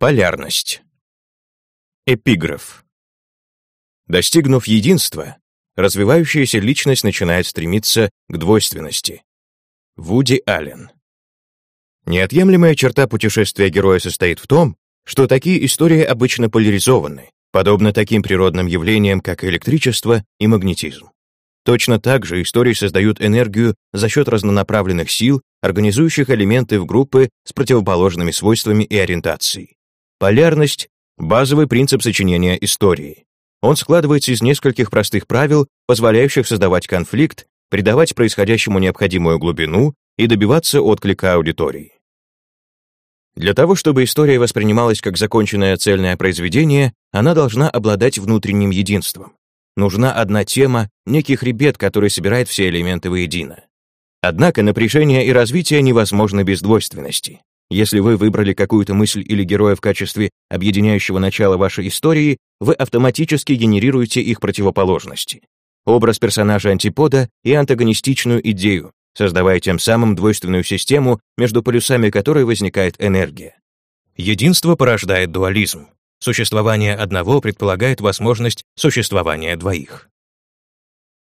Полярность. Эпиграф. Достигнув единства, развивающаяся личность начинает стремиться к двойственности. Вуди Аллен. Неотъемлемая черта путешествия героя состоит в том, что такие истории обычно поляризованы, подобно таким природным явлениям, как электричество и магнетизм. Точно так же истории создают энергию за счет разнонаправленных сил, организующих элементы в группы с противоположными свойствами и ориентацией. Полярность — базовый принцип сочинения истории. Он складывается из нескольких простых правил, позволяющих создавать конфликт, придавать происходящему необходимую глубину и добиваться отклика аудитории. Для того, чтобы история воспринималась как законченное цельное произведение, она должна обладать внутренним единством. Нужна одна тема, некий хребет, который собирает все элементы воедино. Однако напряжение и развитие невозможно без двойственности. Если вы выбрали какую-то мысль или героя в качестве объединяющего начала вашей истории, вы автоматически генерируете их противоположности. Образ персонажа антипода и антагонистичную идею, создавая тем самым двойственную систему, между полюсами которой возникает энергия. Единство порождает дуализм. Существование одного предполагает возможность существования двоих.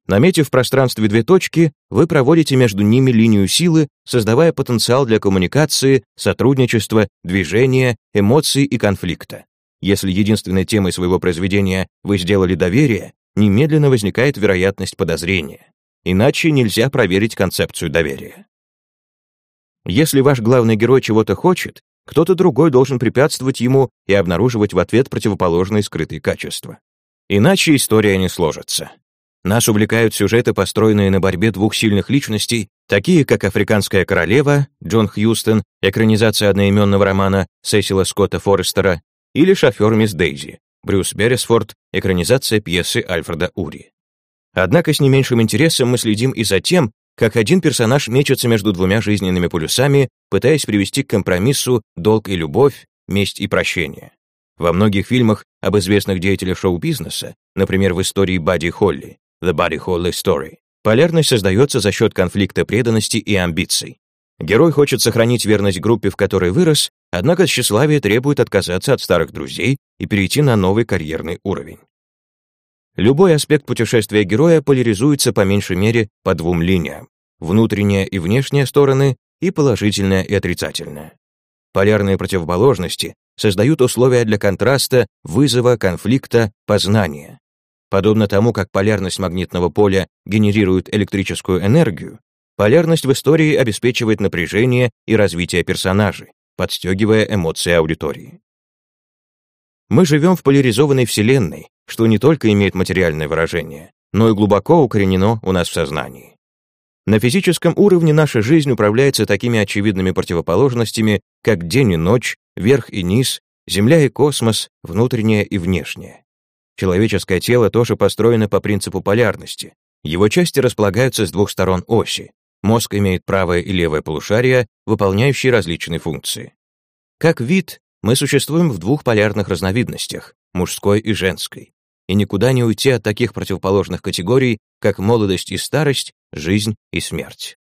Наметив в пространстве две точки, вы проводите между ними линию силы, создавая потенциал для коммуникации, сотрудничества, движения, эмоций и конфликта. Если единственной темой своего произведения вы сделали доверие, немедленно возникает вероятность подозрения. Иначе нельзя проверить концепцию доверия. Если ваш главный герой чего-то хочет, кто-то другой должен препятствовать ему и обнаруживать в ответ противоположные скрытые качества. Иначе история не сложится. Нас увлекают сюжеты, построенные на борьбе двух сильных личностей, такие как «Африканская королева» Джон Хьюстон, экранизация одноименного романа Сесила Скотта Форестера, или «Шофер мисс Дейзи» Брюс Беррисфорд, экранизация пьесы Альфреда Ури. Однако с не меньшим интересом мы следим и за тем, как один персонаж мечется между двумя жизненными полюсами, пытаясь привести к компромиссу долг и любовь, месть и прощение. Во многих фильмах об известных деятелях шоу-бизнеса, например, в истории Бадди Холли, The Buddy Holly Story, полярность создается за счет конфликта преданности и амбиций. Герой хочет сохранить верность группе, в которой вырос, однако тщеславие требует отказаться от старых друзей и перейти на новый карьерный уровень. Любой аспект путешествия героя поляризуется по меньшей мере по двум линиям — внутренняя и внешняя стороны и положительная и отрицательная. Полярные противоположности создают условия для контраста, вызова, конфликта, познания. Подобно тому, как полярность магнитного поля генерирует электрическую энергию, полярность в истории обеспечивает напряжение и развитие персонажей, подстегивая эмоции аудитории. Мы живем в поляризованной вселенной, что не только имеет материальное выражение, но и глубоко укоренено у нас в сознании. На физическом уровне наша жизнь управляется такими очевидными противоположностями, как день и ночь, верх и низ, Земля и космос, внутреннее и внешнее. Человеческое тело тоже построено по принципу полярности. Его части располагаются с двух сторон оси. Мозг имеет правое и левое полушария, выполняющие различные функции. Как вид, мы существуем в двух полярных разновидностях, мужской и женской, и никуда не уйти от таких противоположных категорий, как молодость и старость, жизнь и смерть.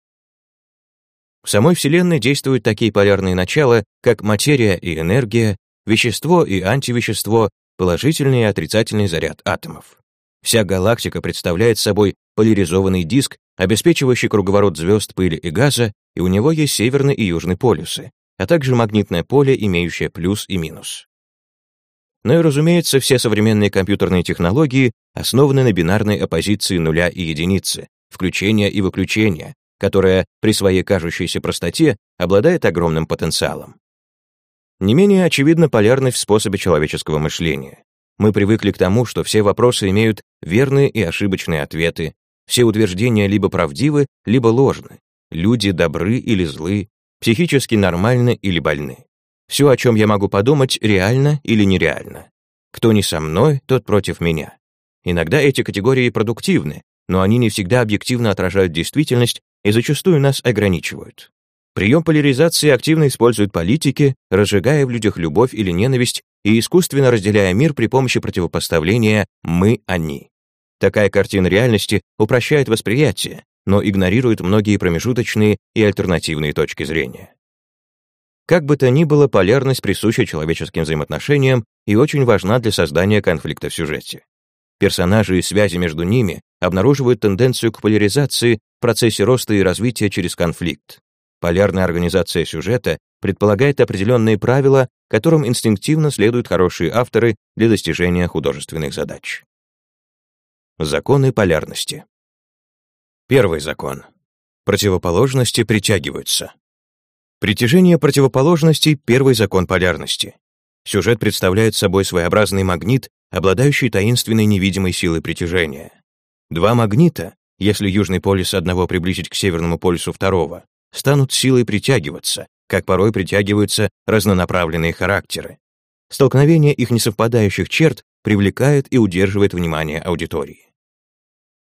В самой Вселенной действуют такие полярные начала, как материя и энергия, вещество и антивещество, положительный и отрицательный заряд атомов. Вся галактика представляет собой поляризованный диск, обеспечивающий круговорот звезд, пыли и газа, и у него есть северный и южный полюсы, а также магнитное поле, имеющее плюс и минус. Ну и, разумеется, все современные компьютерные технологии основаны на бинарной оппозиции нуля и единицы, включения и выключения, которая при своей кажущейся простоте обладает огромным потенциалом. Не менее очевидна полярность в способе человеческого мышления. Мы привыкли к тому, что все вопросы имеют верные и ошибочные ответы, все утверждения либо правдивы, либо ложны, люди добры или злы, психически нормальны или больны. Все, о чем я могу подумать, реально или нереально. Кто не со мной, тот против меня. Иногда эти категории продуктивны, но они не всегда объективно отражают действительность и зачастую нас ограничивают. Прием поляризации активно используют политики, разжигая в людях любовь или ненависть и искусственно разделяя мир при помощи противопоставления «мы-они». Такая картина реальности упрощает восприятие, но игнорирует многие промежуточные и альтернативные точки зрения. Как бы то ни было, полярность присуща человеческим взаимоотношениям и очень важна для создания конфликта в сюжете. Персонажи и связи между ними обнаруживают тенденцию к поляризации в процессе роста и развития через конфликт. Полярная организация сюжета предполагает определенные правила, которым инстинктивно следуют хорошие авторы для достижения художественных задач. Законы полярности. Первый закон. Противоположности притягиваются. Притяжение противоположностей — первый закон полярности. Сюжет представляет собой своеобразный магнит, обладающий таинственной невидимой силой притяжения. Два магнита, если южный полюс одного приблизить к северному полюсу второго, станут силой притягиваться, как порой притягиваются разнонаправленные характеры. Столкновение их несовпадающих черт привлекает и удерживает внимание аудитории.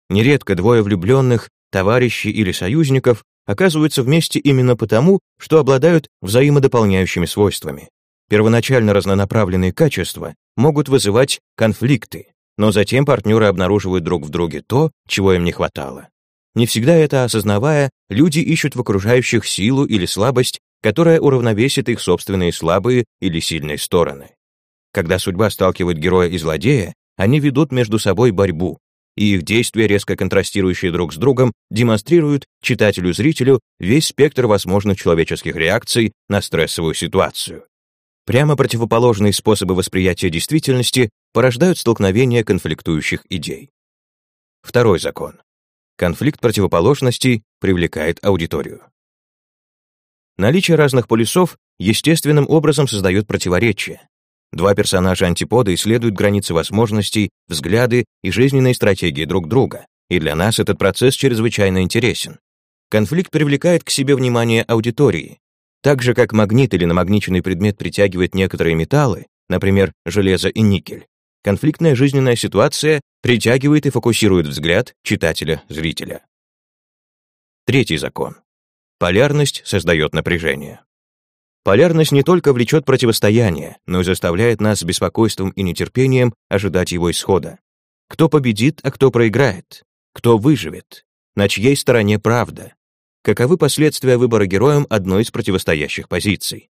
Нередко двое влюбленных, товарищей или союзников оказываются вместе именно потому, что обладают взаимодополняющими свойствами. Первоначально разнонаправленные качества могут вызывать конфликты, но затем партнеры обнаруживают друг в друге то, чего им не хватало. Не всегда это осознавая, люди ищут в окружающих силу или слабость, которая уравновесит их собственные слабые или сильные стороны. Когда судьба сталкивает героя и злодея, они ведут между собой борьбу, и их действия, резко контрастирующие друг с другом, демонстрируют читателю-зрителю весь спектр возможных человеческих реакций на стрессовую ситуацию. Прямо противоположные способы восприятия действительности порождают столкновение конфликтующих идей. Второй закон. Конфликт противоположностей привлекает аудиторию. Наличие разных полюсов естественным образом создает противоречия. Два персонажа антипода исследуют границы возможностей, взгляды и жизненные стратегии друг друга, и для нас этот процесс чрезвычайно интересен. Конфликт привлекает к себе внимание аудитории. Так же, как магнит или намагниченный предмет притягивает некоторые металлы, например, железо и никель, конфликтная жизненная ситуация притягивает и фокусирует взгляд читателя-зрителя. Третий закон. Полярность создает напряжение. Полярность не только влечет противостояние, но и заставляет нас с беспокойством и нетерпением ожидать его исхода. Кто победит, а кто проиграет? Кто выживет? На чьей стороне правда? Каковы последствия выбора героем одной из противостоящих позиций?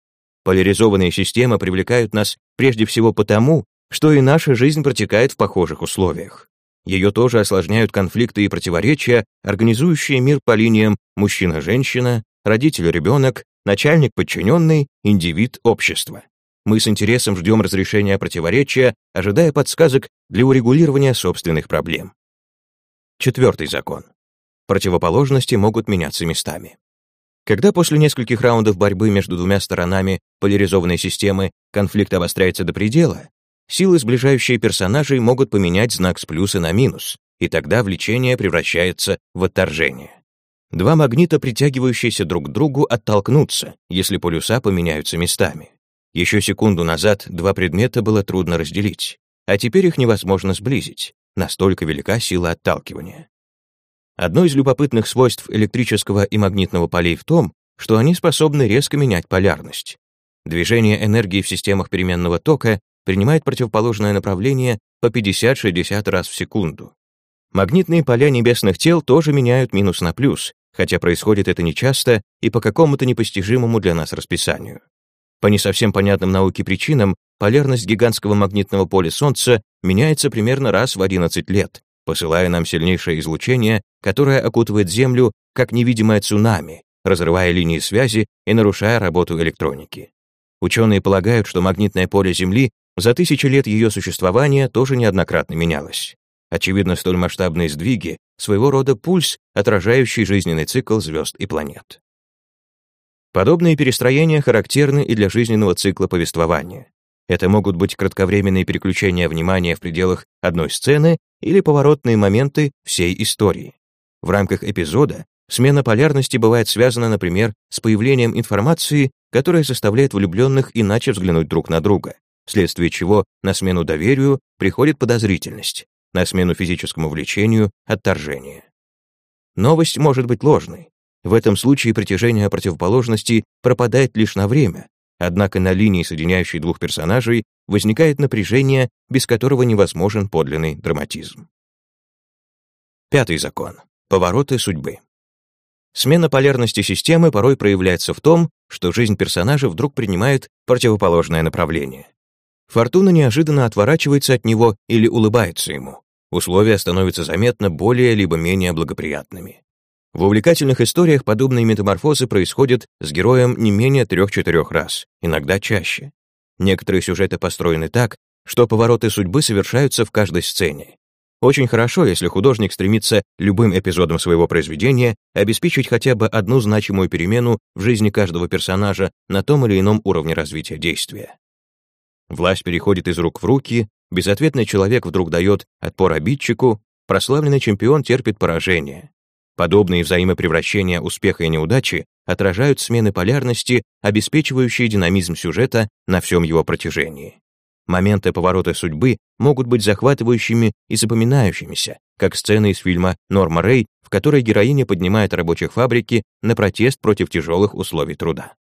Поляризованные системы привлекают нас прежде всего потому, что и наша жизнь протекает в похожих условиях. Ее тоже осложняют конфликты и противоречия, организующие мир по линиям мужчина-женщина, родитель-ребенок, начальник-подчиненный, индивид-общество. Мы с интересом ждем разрешения противоречия, ожидая подсказок для урегулирования собственных проблем. Четвертый закон. Противоположности могут меняться местами. Когда после нескольких раундов борьбы между двумя сторонами поляризованной системы конфликт обостряется до предела, силы, сближающие персонажей, могут поменять знак с плюса на минус, и тогда влечение превращается в отторжение. Два магнита, притягивающиеся друг к другу, оттолкнутся, если полюса поменяются местами. Еще секунду назад два предмета было трудно разделить, а теперь их невозможно сблизить, настолько велика сила отталкивания. Одно из любопытных свойств электрического и магнитного полей в том, что они способны резко менять полярность. Движение энергии в системах переменного тока принимает противоположное направление по 50-60 раз в секунду. Магнитные поля небесных тел тоже меняют минус на плюс, хотя происходит это нечасто и по какому-то непостижимому для нас расписанию. По не совсем понятным науке причинам, полярность гигантского магнитного поля Солнца меняется примерно раз в 11 лет, посылая нам сильнейшее излучение, которое окутывает Землю как невидимое цунами, разрывая линии связи и нарушая работу электроники. Ученые полагают, что магнитное поле Земли за тысячи лет ее существования тоже неоднократно менялось. Очевидно, столь масштабные сдвиги — своего рода пульс, отражающий жизненный цикл звезд и планет. Подобные перестроения характерны и для жизненного цикла повествования. Это могут быть кратковременные переключения внимания в пределах одной сцены или поворотные моменты всей истории. В рамках эпизода смена полярности бывает связана, например, с появлением информации, которая заставляет влюбленных иначе взглянуть друг на друга, вследствие чего на смену доверию приходит подозрительность, на смену физическому влечению — отторжение. Новость может быть ложной. В этом случае притяжение противоположностей пропадает лишь на время, однако на линии, соединяющей двух персонажей, возникает напряжение, без которого невозможен подлинный драматизм. Пятый закон. Повороты судьбы. Смена полярности системы порой проявляется в том, что жизнь персонажа вдруг принимает противоположное направление. Фортуна неожиданно отворачивается от него или улыбается ему. Условия становятся заметно более либо менее благоприятными. В увлекательных историях подобные метаморфозы происходят с героем не менее трех-четырех раз, иногда чаще. Некоторые сюжеты построены так, что повороты судьбы совершаются в каждой сцене. Очень хорошо, если художник стремится любым эпизодом своего произведения обеспечить хотя бы одну значимую перемену в жизни каждого персонажа на том или ином уровне развития действия. Власть переходит из рук в руки, безответный человек вдруг дает отпор обидчику, прославленный чемпион терпит поражение. Подобные взаимопревращения успеха и неудачи отражают смены полярности, обеспечивающие динамизм сюжета на всем его протяжении. Моменты поворота судьбы могут быть захватывающими и запоминающимися, как сцена из фильма «Норма Рэй», в которой героиня поднимает рабочих фабрики на протест против тяжелых условий труда.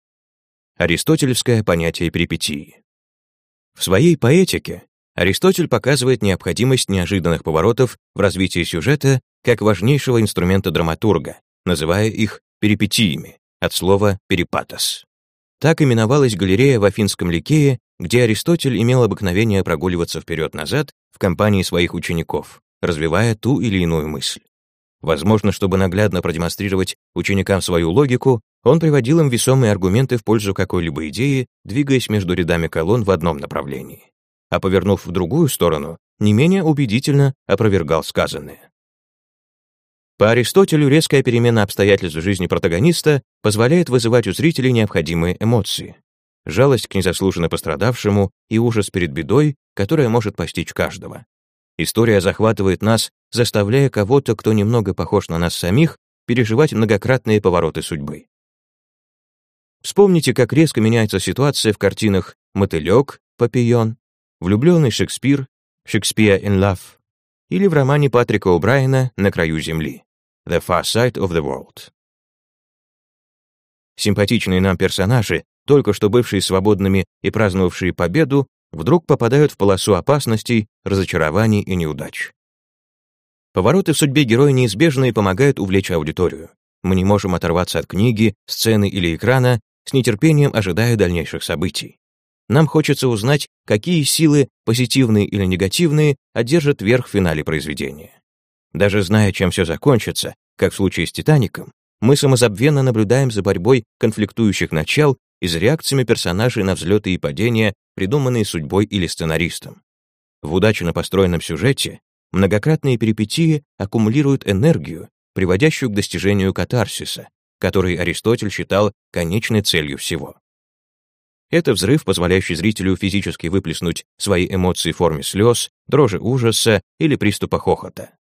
Аристотелевское понятие перипетии. В своей поэтике Аристотель показывает необходимость неожиданных поворотов в развитии сюжета как важнейшего инструмента драматурга, называя их перипетиями, от слова «перипатос». Так именовалась галерея в Афинском Ликее, где Аристотель имел обыкновение прогуливаться вперед-назад в компании своих учеников, развивая ту или иную мысль. Возможно, чтобы наглядно продемонстрировать ученикам свою логику, он приводил им весомые аргументы в пользу какой-либо идеи, двигаясь между рядами колонн в одном направлении. А повернув в другую сторону, не менее убедительно опровергал сказанное. По Аристотелю резкая перемена обстоятельств жизни протагониста позволяет вызывать у зрителей необходимые эмоции. Жалость к незаслуженно пострадавшему и ужас перед бедой, которая может постичь каждого. История захватывает нас, заставляя кого-то, кто немного похож на нас самих, переживать многократные повороты судьбы. Вспомните, как резко меняется ситуация в картинах «Мотылек», «Папион», «Влюбленный Шекспир», «Шекспир in Love» или в романе Патрика О'Брайена «На краю земли». The Far Side of the World. Симпатичные нам персонажи, только что бывшие свободными и праздновавшие победу, вдруг попадают в полосу опасностей, разочарований и неудач. Повороты в судьбе героя неизбежны и помогают увлечь аудиторию. Мы не можем оторваться от книги, сцены или экрана, с нетерпением ожидая дальнейших событий. Нам хочется узнать, какие силы, позитивные или негативные, одержат верх в финале произведения. Даже зная, чем все закончится, как в случае с «Титаником», мы самозабвенно наблюдаем за борьбой конфликтующих начал и за реакциями персонажей на взлеты и падения, придуманные судьбой или сценаристом. В удачно построенном сюжете многократные перипетии аккумулируют энергию, приводящую к достижению катарсиса, который Аристотель считал конечной целью всего. Это взрыв, позволяющий зрителю физически выплеснуть свои эмоции в форме слез, дрожи ужаса или приступа хохота.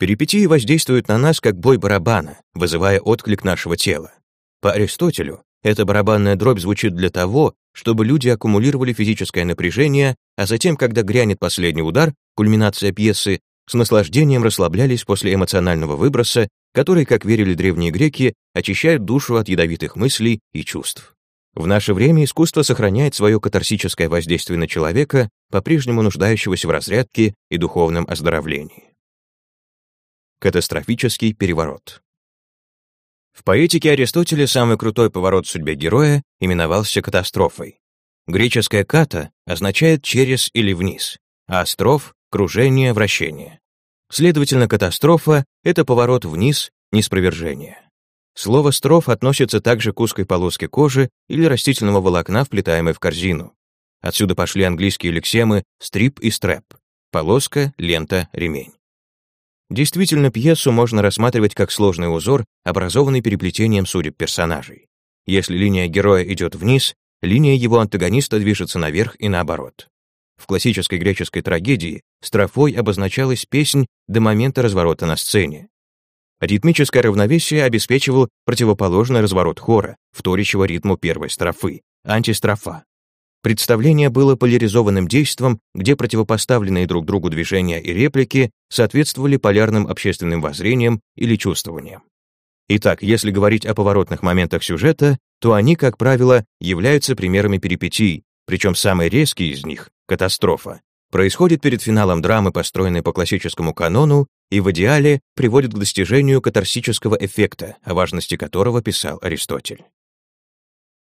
Перипетии воздействуют на нас как бой барабана, вызывая отклик нашего тела. По Аристотелю, эта барабанная дробь звучит для того, чтобы люди аккумулировали физическое напряжение, а затем, когда грянет последний удар, кульминация пьесы, с наслаждением расслаблялись после эмоционального выброса, который, как верили древние греки, очищает душу от ядовитых мыслей и чувств. В наше время искусство сохраняет свое катарсическое воздействие на человека, по-прежнему нуждающегося в разрядке и духовном оздоровлении. Катастрофический переворот. В поэтике Аристотеля самый крутой поворот в судьбе героя именовался катастрофой. Греческое «ката» означает «через» или «вниз», а «астроф» — кружение, вращение. Следовательно, катастрофа — это поворот вниз, неспровержение. Слово «строф» относится также к узкой полоске кожи или растительного волокна, вплетаемой в корзину. Отсюда пошли английские лексемы «стрип» и «стрэп» — полоска, лента, ремень. Действительно, пьесу можно рассматривать как сложный узор, образованный переплетением судеб персонажей. Если линия героя идет вниз, линия его антагониста движется наверх и наоборот. В классической греческой трагедии строфой обозначалась песнь до момента разворота на сцене. Ритмическое равновесие обеспечивал противоположный разворот хора, вторящего ритму первой строфы, антистрофа. Представление было поляризованным действом, где противопоставленные друг другу движения и реплики соответствовали полярным общественным воззрениям или чувствованиям. Итак, если говорить о поворотных моментах сюжета, то они, как правило, являются примерами перипетий, причем самый резкий из них — катастрофа, происходит перед финалом драмы, построенной по классическому канону, и в идеале приводит к достижению катарсического эффекта, о важности которого писал Аристотель.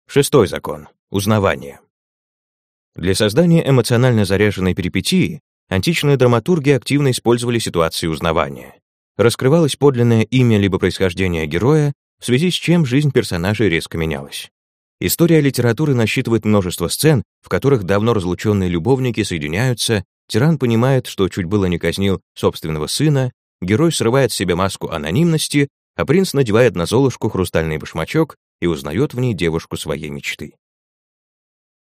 Шестой закон. Узнавание. Для создания эмоционально заряженной перипетии античные драматурги активно использовали ситуации узнавания. Раскрывалось подлинное имя либо происхождение героя, в связи с чем жизнь персонажей резко менялась. История литературы насчитывает множество сцен, в которых давно разлученные любовники соединяются, тиран понимает, что чуть было не казнил собственного сына, герой срывает с себя маску анонимности, а принц надевает на Золушку хрустальный башмачок и узнает в ней девушку своей мечты.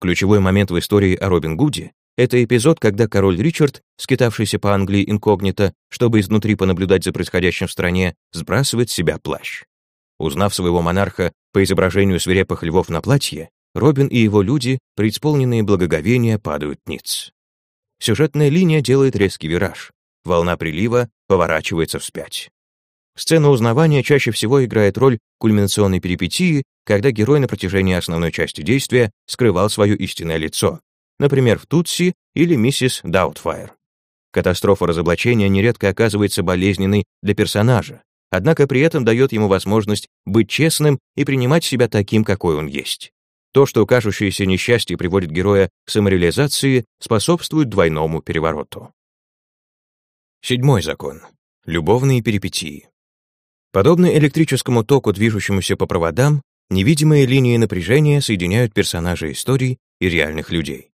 Ключевой момент в истории о Робин Гуде — это эпизод, когда король Ричард, скитавшийся по Англии инкогнито, чтобы изнутри понаблюдать за происходящим в стране, сбрасывает с себя плащ. Узнав своего монарха по изображению свирепых львов на платье, Робин и его люди, преисполненные благоговения, падают ниц. Сюжетная линия делает резкий вираж. Волна прилива поворачивается вспять. Сцена узнавания чаще всего играет роль кульминационной перипетии, когда герой на протяжении основной части действия скрывал свое истинное лицо, например, в Тутси или миссис Даутфайр. Катастрофа разоблачения нередко оказывается болезненной для персонажа, однако при этом дает ему возможность быть честным и принимать себя таким, какой он есть. То, что кажущееся несчастье приводит героя к самореализации, способствует двойному перевороту. Седьмой закон. Любовные перипетии. Подобно электрическому току, движущемуся по проводам, невидимые линии напряжения соединяют персонажей историй и реальных людей.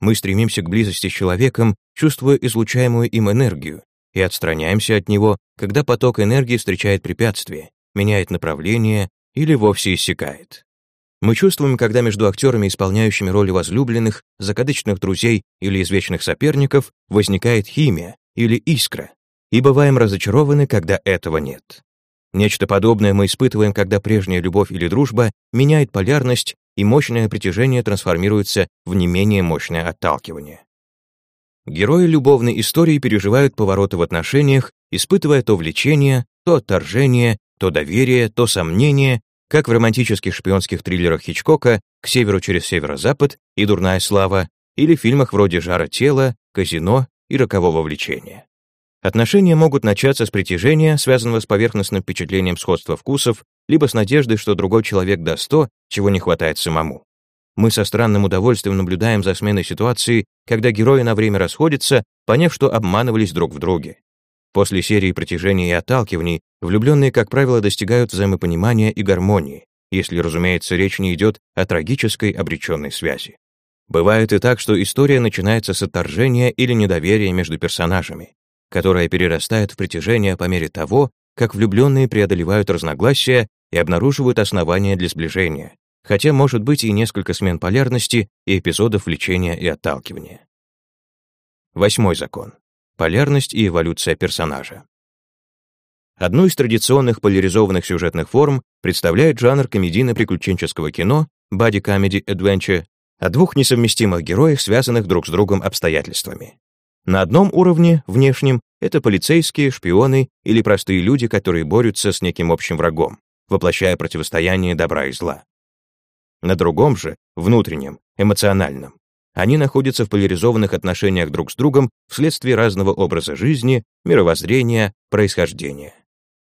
Мы стремимся к близости с человеком, чувствуя излучаемую им энергию, и отстраняемся от него, когда поток энергии встречает препятствие, меняет направление или вовсе иссякает. Мы чувствуем, когда между актерами, исполняющими роли возлюбленных, закадычных друзей или извечных соперников, возникает химия или искра, и бываем разочарованы, когда этого нет. Нечто подобное мы испытываем, когда прежняя любовь или дружба меняет полярность, и мощное притяжение трансформируется в не менее мощное отталкивание. Герои любовной истории переживают повороты в отношениях, испытывая то влечение, то отторжение, то доверие, то сомнение, как в романтических шпионских триллерах Хичкока «К северу через северо-запад» и «Дурная слава», или фильмах вроде «Жара тела», «Казино» и «Рокового влечения». Отношения могут начаться с притяжения, связанного с поверхностным впечатлением сходства вкусов, либо с надеждой, что другой человек даст то, чего не хватает самому. Мы со странным удовольствием наблюдаем за сменой ситуации, когда герои на время расходятся, поняв, что обманывались друг в друге. После серии притяжений и отталкиваний влюбленные, как правило, достигают взаимопонимания и гармонии, если, разумеется, речь не идет о трагической обреченной связи. Бывает и так, что история начинается с отторжения или недоверия между персонажами которое перерастает в притяжение по мере того, как влюбленные преодолевают разногласия и обнаруживают основания для сближения, хотя может быть и несколько смен полярности и эпизодов влечения и отталкивания. Восьмой закон. Полярность и эволюция персонажа. Одну из традиционных поляризованных сюжетных форм представляет жанр комедийно-приключенческого кино Body Comedy Adventure о двух несовместимых героях, связанных друг с другом обстоятельствами. На одном уровне, внешнем, это полицейские, шпионы или простые люди, которые борются с неким общим врагом, воплощая противостояние добра и зла. На другом же, внутреннем, эмоциональном, они находятся в поляризованных отношениях друг с другом вследствие разного образа жизни, мировоззрения, происхождения.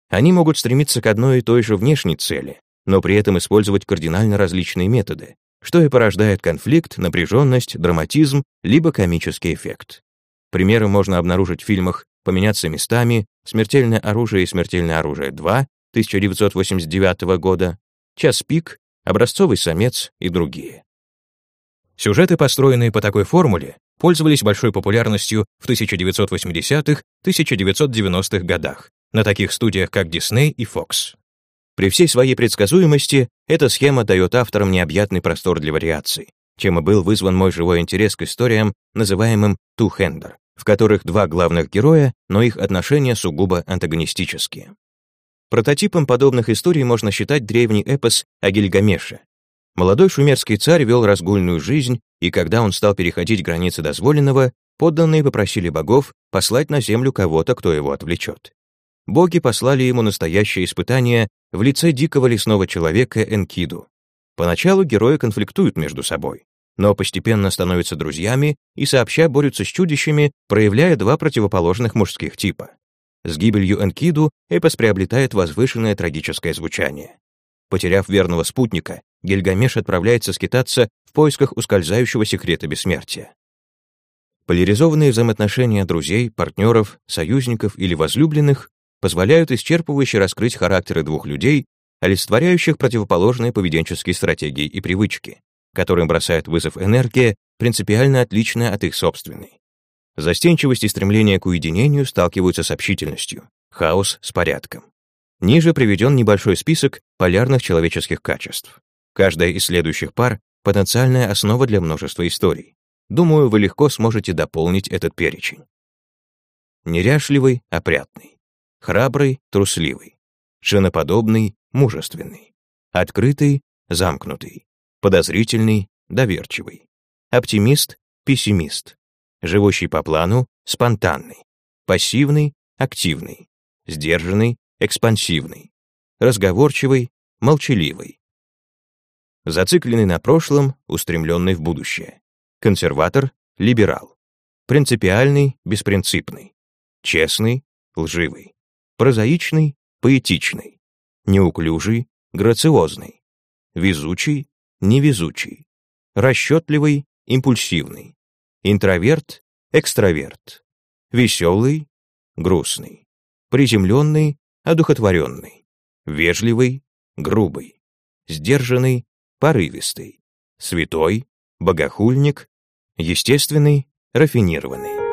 Они могут стремиться к одной и той же внешней цели, но при этом использовать кардинально различные методы, что и порождает конфликт, напряженность, драматизм, либо комический эффект. Примеры можно обнаружить в фильмах «Поменяться местами», «Смертельное оружие и смертельное оружие 2» 1989 года, «Час пик», «Образцовый самец» и другие. Сюжеты, построенные по такой формуле, пользовались большой популярностью в 1980-1990-х годах на таких студиях, как Disney и Fox. При всей своей предсказуемости эта схема дает авторам необъятный простор для вариаций, чем и был вызван мой живой интерес к историям, называемым «two-hander», в которых два главных героя, но их отношения сугубо антагонистические. Прототипом подобных историй можно считать древний эпос о Гильгамеше. Молодой шумерский царь вел разгульную жизнь, и когда он стал переходить границы дозволенного, подданные попросили богов послать на землю кого-то, кто его отвлечет. Боги послали ему настоящее испытание в лице дикого лесного человека Энкиду. Поначалу герои конфликтуют между собой но постепенно становятся друзьями и сообща борются с чудищами, проявляя два противоположных мужских типа. С гибелью Энкиду эпос приобретает возвышенное трагическое звучание. Потеряв верного спутника, Гильгамеш отправляется скитаться в поисках ускользающего секрета бессмертия. Поляризованные взаимоотношения друзей, партнеров, союзников или возлюбленных позволяют исчерпывающе раскрыть характеры двух людей, олицетворяющих противоположные поведенческие стратегии и привычки, которым бросает вызов энергия, принципиально отличная от их собственной. Застенчивость и стремление к уединению сталкиваются с общительностью, хаос с порядком. Ниже приведен небольшой список полярных человеческих качеств. Каждая из следующих пар — потенциальная основа для множества историй. Думаю, вы легко сможете дополнить этот перечень. Неряшливый, опрятный. Храбрый, трусливый. Женоподобный, мужественный. Открытый, замкнутый. Подозрительный, доверчивый. Оптимист, пессимист. Живущий по плану, спонтанный. Пассивный, активный. Сдержанный, экспансивный. Разговорчивый, молчаливый. Зацикленный на прошлом, устремленный в будущее консерватор, либерал, принципиальный, беспринципный, честный, лживый, прозаичный, поэтичный, неуклюжий, грациозный, везучий, невезучий, расчетливый, импульсивный, интроверт, экстраверт, веселый, грустный, приземленный, одухотворенный, вежливый, грубый, сдержанный, порывистый, святой, богохульник, естественный, рафинированный.